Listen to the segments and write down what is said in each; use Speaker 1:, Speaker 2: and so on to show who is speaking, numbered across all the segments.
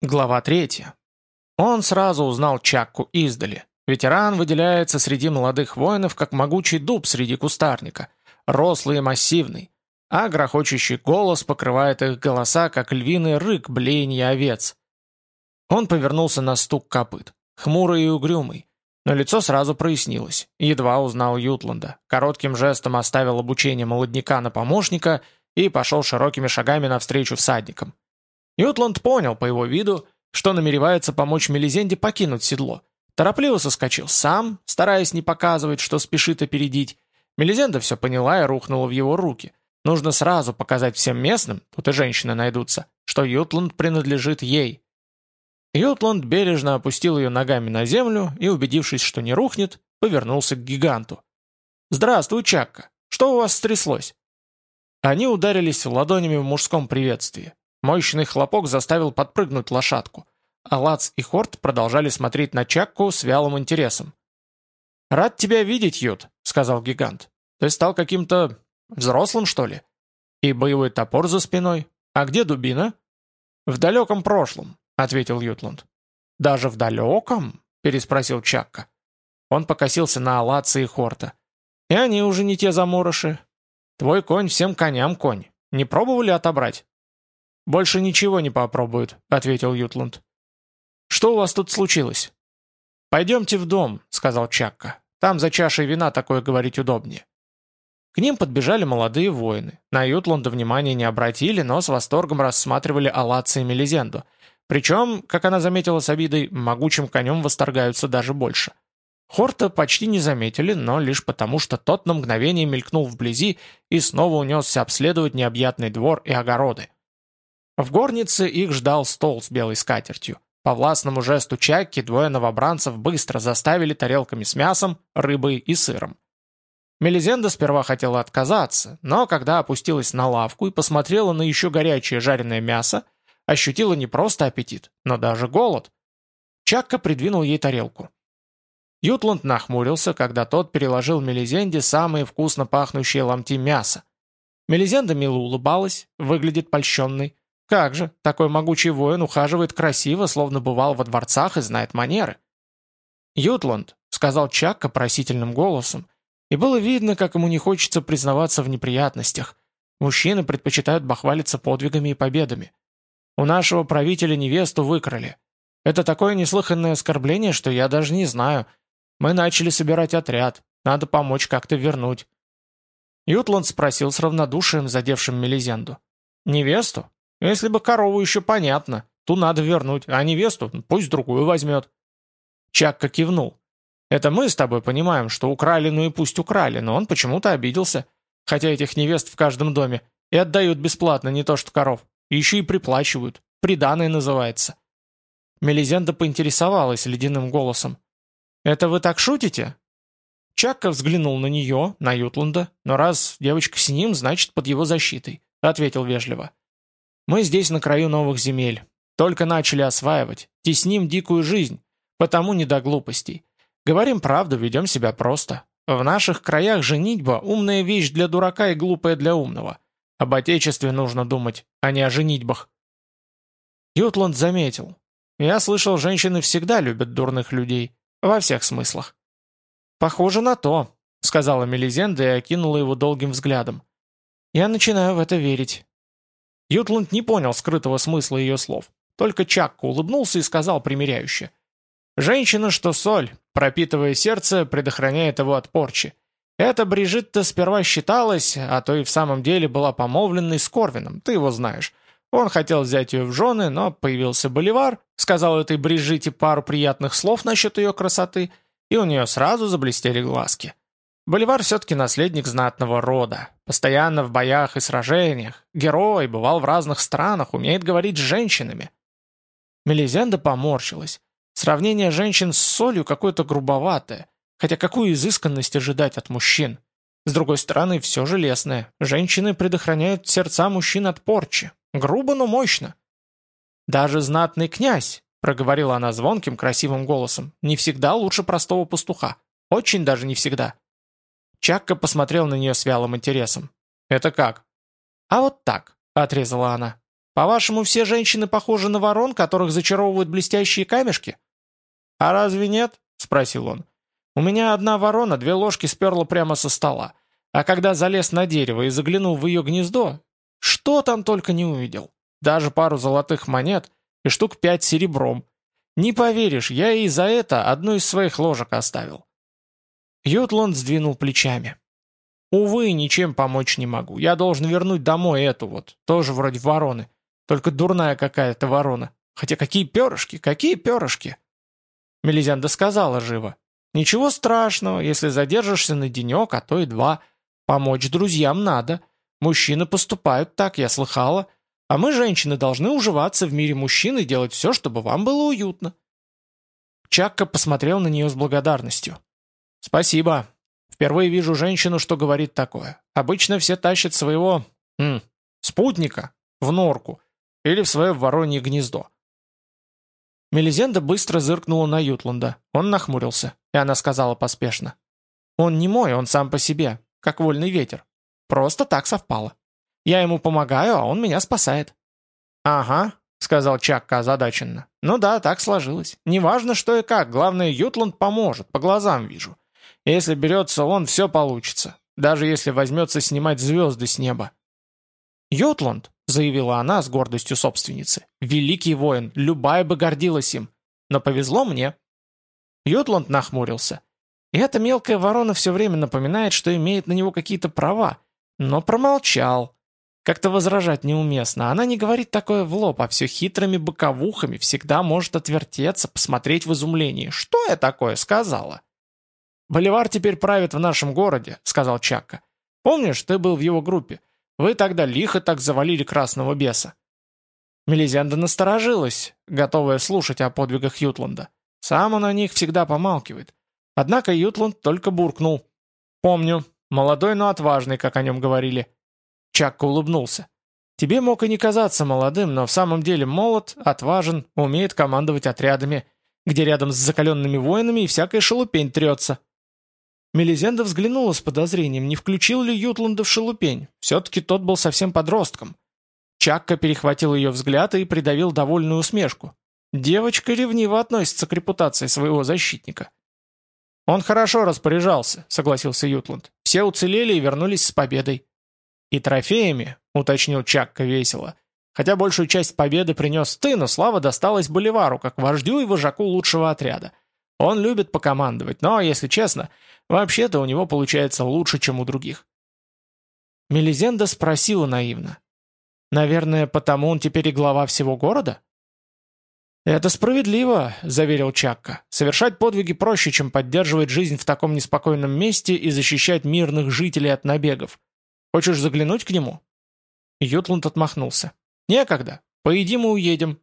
Speaker 1: Глава 3. Он сразу узнал Чакку издали. Ветеран выделяется среди молодых воинов, как могучий дуб среди кустарника, рослый и массивный, а грохочущий голос покрывает их голоса, как львиный рык блеяния овец. Он повернулся на стук копыт, хмурый и угрюмый, но лицо сразу прояснилось, едва узнал Ютланда, коротким жестом оставил обучение молодняка на помощника и пошел широкими шагами навстречу всадникам. Ютланд понял по его виду, что намеревается помочь Мелизенде покинуть седло. Торопливо соскочил сам, стараясь не показывать, что спешит опередить. Мелизенда все поняла и рухнула в его руки. Нужно сразу показать всем местным, тут и женщины найдутся, что Ютланд принадлежит ей. Ютланд бережно опустил ее ногами на землю и, убедившись, что не рухнет, повернулся к гиганту. «Здравствуй, Чакка! Что у вас стряслось?» Они ударились ладонями в мужском приветствии. Мощный хлопок заставил подпрыгнуть лошадку, а Лац и Хорт продолжали смотреть на Чакку с вялым интересом. «Рад тебя видеть, Ют», — сказал гигант. «Ты стал каким-то взрослым, что ли? И боевой топор за спиной? А где дубина?» «В далеком прошлом», — ответил Ютланд. «Даже в далеком?» — переспросил Чакка. Он покосился на Алаца и Хорта. «И они уже не те заморыши. Твой конь всем коням конь. Не пробовали отобрать?» «Больше ничего не попробуют», — ответил Ютланд. «Что у вас тут случилось?» «Пойдемте в дом», — сказал Чакка. «Там за чашей вина такое говорить удобнее». К ним подбежали молодые воины. На Ютланда внимания не обратили, но с восторгом рассматривали Алатца и Мелизенду. Причем, как она заметила с обидой, могучим конем восторгаются даже больше. Хорта почти не заметили, но лишь потому, что тот на мгновение мелькнул вблизи и снова унесся обследовать необъятный двор и огороды. В горнице их ждал стол с белой скатертью. По властному жесту Чакки двое новобранцев быстро заставили тарелками с мясом, рыбой и сыром. Мелизенда сперва хотела отказаться, но когда опустилась на лавку и посмотрела на еще горячее жареное мясо, ощутила не просто аппетит, но даже голод. Чакка придвинул ей тарелку. Ютланд нахмурился, когда тот переложил Мелизенде самые вкусно пахнущие ломти мяса. Мелизенда мило улыбалась, выглядит польщенной, как же, такой могучий воин ухаживает красиво, словно бывал во дворцах и знает манеры. «Ютланд», — сказал Чакка просительным голосом, и было видно, как ему не хочется признаваться в неприятностях. Мужчины предпочитают бахвалиться подвигами и победами. У нашего правителя невесту выкрали. Это такое неслыханное оскорбление, что я даже не знаю. Мы начали собирать отряд. Надо помочь как-то вернуть. Ютланд спросил с равнодушием, задевшим Мелизенду. «Невесту? Если бы корову еще понятно, ту надо вернуть, а невесту пусть другую возьмет. Чакка кивнул. Это мы с тобой понимаем, что украли, ну и пусть украли, но он почему-то обиделся. Хотя этих невест в каждом доме. И отдают бесплатно, не то что коров. И еще и приплачивают. Приданное называется. Мелизенда поинтересовалась ледяным голосом. «Это вы так шутите?» Чакка взглянул на нее, на Ютланда, но раз девочка с ним, значит, под его защитой. Ответил вежливо. Мы здесь на краю новых земель. Только начали осваивать. Тесним дикую жизнь. Потому не до глупостей. Говорим правду, ведем себя просто. В наших краях женитьба – умная вещь для дурака и глупая для умного. Об отечестве нужно думать, а не о женитьбах. Ютланд заметил. Я слышал, женщины всегда любят дурных людей. Во всех смыслах. «Похоже на то», — сказала Мелизенда и окинула его долгим взглядом. «Я начинаю в это верить. Ютланд не понял скрытого смысла ее слов. Только Чакка улыбнулся и сказал примиряюще. «Женщина, что соль, пропитывая сердце, предохраняет его от порчи. Эта Брижитта сперва считалась, а то и в самом деле была помолвленной с Корвином, ты его знаешь. Он хотел взять ее в жены, но появился Боливар, сказал этой Брижите пару приятных слов насчет ее красоты, и у нее сразу заблестели глазки. Боливар все-таки наследник знатного рода, постоянно в боях и сражениях, герой, бывал в разных странах, умеет говорить с женщинами. Мелизенда поморщилась. Сравнение женщин с солью какое-то грубоватое, хотя какую изысканность ожидать от мужчин? С другой стороны, все же лесное. Женщины предохраняют сердца мужчин от порчи. Грубо, но мощно. «Даже знатный князь», — проговорила она звонким, красивым голосом, — «не всегда лучше простого пастуха. Очень даже не всегда». Чакка посмотрел на нее с вялым интересом. «Это как?» «А вот так», — отрезала она. По-вашему, все женщины похожи на ворон, которых зачаровывают блестящие камешки?» «А разве нет?» — спросил он. «У меня одна ворона две ложки сперла прямо со стола. А когда залез на дерево и заглянул в ее гнездо, что там только не увидел. Даже пару золотых монет и штук пять серебром. Не поверишь, я и за это одну из своих ложек оставил». Ютланд сдвинул плечами. «Увы, ничем помочь не могу. Я должен вернуть домой эту вот, тоже вроде вороны. Только дурная какая-то ворона. Хотя какие перышки, какие перышки!» Мелизянда сказала живо. «Ничего страшного, если задержишься на денек, а то и два. Помочь друзьям надо. Мужчины поступают так, я слыхала. А мы, женщины, должны уживаться в мире мужчин и делать все, чтобы вам было уютно». Чакка посмотрел на нее с благодарностью. «Спасибо. Впервые вижу женщину, что говорит такое. Обычно все тащат своего... М, спутника в норку или в свое воронье гнездо. Мелизенда быстро зыркнула на Ютланда. Он нахмурился, и она сказала поспешно. «Он не мой, он сам по себе, как вольный ветер. Просто так совпало. Я ему помогаю, а он меня спасает». «Ага», — сказал Чакка озадаченно. «Ну да, так сложилось. Неважно, что и как, главное, Ютланд поможет, по глазам вижу. Если берется он, все получится, даже если возьмется снимать звезды с неба». «Ютланд», заявила она с гордостью собственницы. «Великий воин, любая бы гордилась им. Но повезло мне». Ютланд нахмурился. И эта мелкая ворона все время напоминает, что имеет на него какие-то права, но промолчал. Как-то возражать неуместно. Она не говорит такое в лоб, а все хитрыми боковухами всегда может отвертеться, посмотреть в изумлении. «Что я такое сказала?» «Боливар теперь правит в нашем городе», — сказал Чакка. «Помнишь, ты был в его группе? Вы тогда лихо так завалили красного беса». Мелизенда насторожилась, готовая слушать о подвигах Ютланда. Сам он о них всегда помалкивает. Однако Ютланд только буркнул. «Помню. Молодой, но отважный, как о нем говорили». Чакка улыбнулся. «Тебе мог и не казаться молодым, но в самом деле молод, отважен, умеет командовать отрядами, где рядом с закаленными воинами и всякая шелупень трется». Мелизенда взглянула с подозрением, не включил ли Ютланда в шелупень. Все-таки тот был совсем подростком. Чакка перехватил ее взгляд и придавил довольную усмешку. Девочка ревниво относится к репутации своего защитника. «Он хорошо распоряжался», — согласился Ютланд. «Все уцелели и вернулись с победой». «И трофеями», — уточнил Чакка весело. «Хотя большую часть победы принес ты, но слава досталась Боливару, как вождю и вожаку лучшего отряда. Он любит покомандовать, но, если честно, вообще-то у него получается лучше, чем у других. Мелизенда спросила наивно. «Наверное, потому он теперь и глава всего города?» «Это справедливо», — заверил Чакка. «Совершать подвиги проще, чем поддерживать жизнь в таком неспокойном месте и защищать мирных жителей от набегов. Хочешь заглянуть к нему?» Ютланд отмахнулся. «Некогда. Поедим и уедем».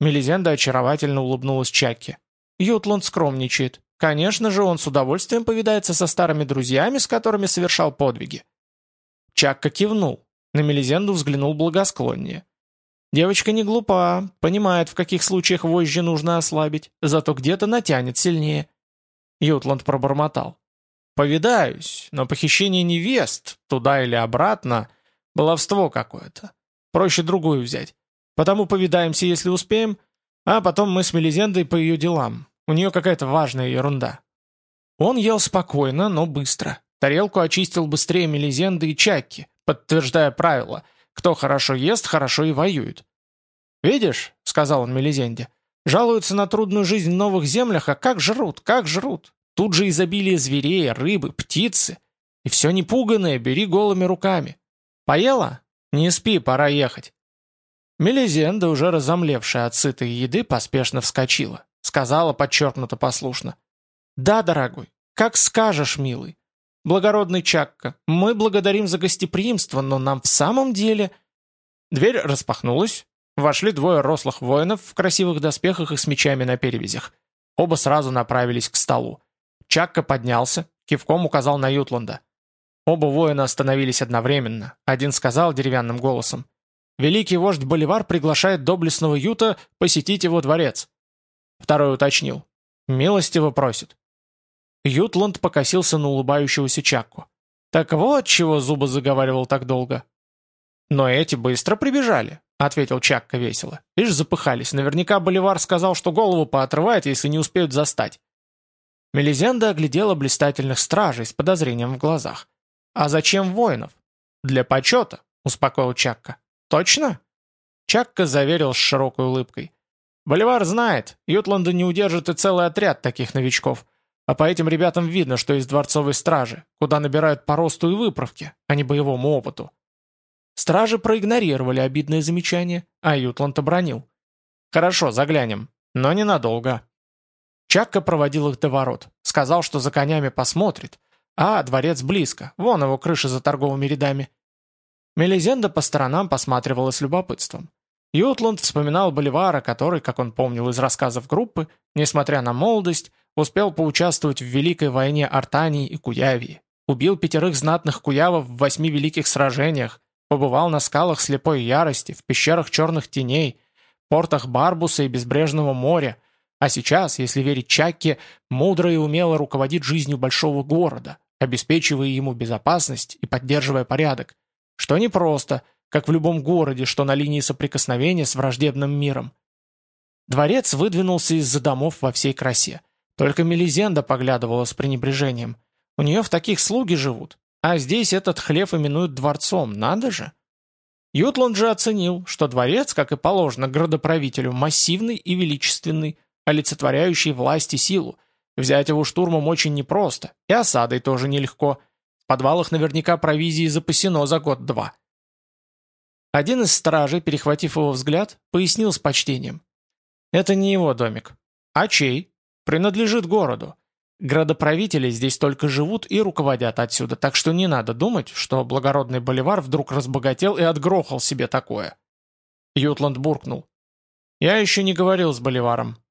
Speaker 1: Мелизенда очаровательно улыбнулась Чакке. Ютланд скромничает. Конечно же, он с удовольствием повидается со старыми друзьями, с которыми совершал подвиги. Чакка кивнул. На Мелизенду взглянул благосклоннее. Девочка не глупа, понимает, в каких случаях вожжи нужно ослабить, зато где-то натянет сильнее. Ютланд пробормотал. «Повидаюсь, но похищение невест, туда или обратно, баловство какое-то. Проще другую взять. Потому повидаемся, если успеем, а потом мы с Мелизендой по ее делам. У нее какая-то важная ерунда». Он ел спокойно, но быстро. Тарелку очистил быстрее Мелизенды и Чакки, подтверждая правило «кто хорошо ест, хорошо и воюет». «Видишь», — сказал он Мелизенде, — «жалуются на трудную жизнь в новых землях, а как жрут, как жрут. Тут же изобилие зверей, рыбы, птицы. И все непуганное бери голыми руками. Поела? Не спи, пора ехать». Мелизенда, уже разомлевшая от сытой еды, поспешно вскочила. Сказала подчеркнуто послушно. «Да, дорогой, как скажешь, милый. Благородный Чакка, мы благодарим за гостеприимство, но нам в самом деле...» Дверь распахнулась. Вошли двое рослых воинов в красивых доспехах и с мечами на перевязях. Оба сразу направились к столу. Чакка поднялся, кивком указал на Ютланда. Оба воина остановились одновременно. Один сказал деревянным голосом. «Великий вождь Боливар приглашает доблестного Юта посетить его дворец». Второй уточнил. «Милостиво просит». Ютланд покосился на улыбающегося Чакку. «Так вот, чего зубы заговаривал так долго». Но эти быстро прибежали. ответил Чакка весело. «Ишь, запыхались. Наверняка Боливар сказал, что голову поотрывает, если не успеют застать». Мелизенда оглядела блистательных стражей с подозрением в глазах. «А зачем воинов?» «Для почета», — успокоил Чакка. «Точно?» Чакка заверил с широкой улыбкой. «Боливар знает, Ютланда не удержит и целый отряд таких новичков. А по этим ребятам видно, что из дворцовой стражи, куда набирают по росту и выправке, а не боевому опыту». Стражи проигнорировали обидное замечание, а Ютланд обронил. «Хорошо, заглянем, но ненадолго». Чакка проводил их до ворот, сказал, что за конями посмотрит, а дворец близко, вон его крыша за торговыми рядами. Мелизенда по сторонам посматривала с любопытством. Ютланд вспоминал Боливара, который, как он помнил из рассказов группы, несмотря на молодость, успел поучаствовать в Великой войне Артании и Куявии, убил пятерых знатных куявов в восьми великих сражениях, побывал на скалах слепой ярости, в пещерах черных теней, портах Барбуса и Безбрежного моря, а сейчас, если верить Чакке, мудро и умело руководит жизнью большого города, обеспечивая ему безопасность и поддерживая порядок, что непросто, как в любом городе, что на линии соприкосновения с враждебным миром. Дворец выдвинулся из-за домов во всей красе. Только Мелизенда поглядывала с пренебрежением. У нее в таких слуги живут, а здесь этот хлев именуют дворцом, надо же. Ютланд же оценил, что дворец, как и положено градоправителю, массивный и величественный, олицетворяющий власть и силу. Взять его штурмом очень непросто, и осадой тоже нелегко. В подвалах наверняка провизии запасено за год-два. Один из стражей, перехватив его взгляд, пояснил с почтением. «Это не его домик. А чей? Принадлежит городу. Градоправители здесь только живут и руководят отсюда, так что не надо думать, что благородный Боливар вдруг разбогател и отгрохал себе такое». Ютланд буркнул. «Я еще не говорил с Боливаром.